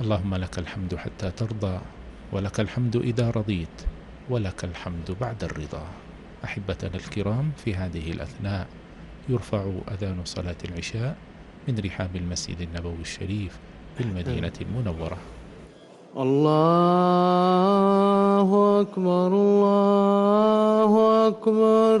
اللهم لك الحمد حتى ترضى ولك الحمد إذا رضيت ولك الحمد بعد الرضا. أحبتنا الكرام في هذه الأثناء يرفع أذان صلاة العشاء من رحاب المسجد النبوي الشريف بالمدينة المنورة. الله أكبر الله أكبر.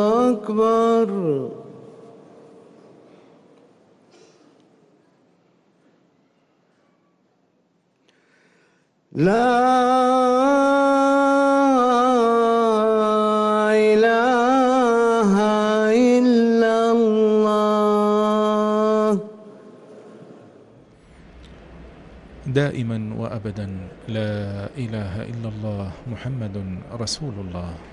أكبر. لا إله إلا الله. دائما وأبدا لا إله إلا الله محمد رسول الله.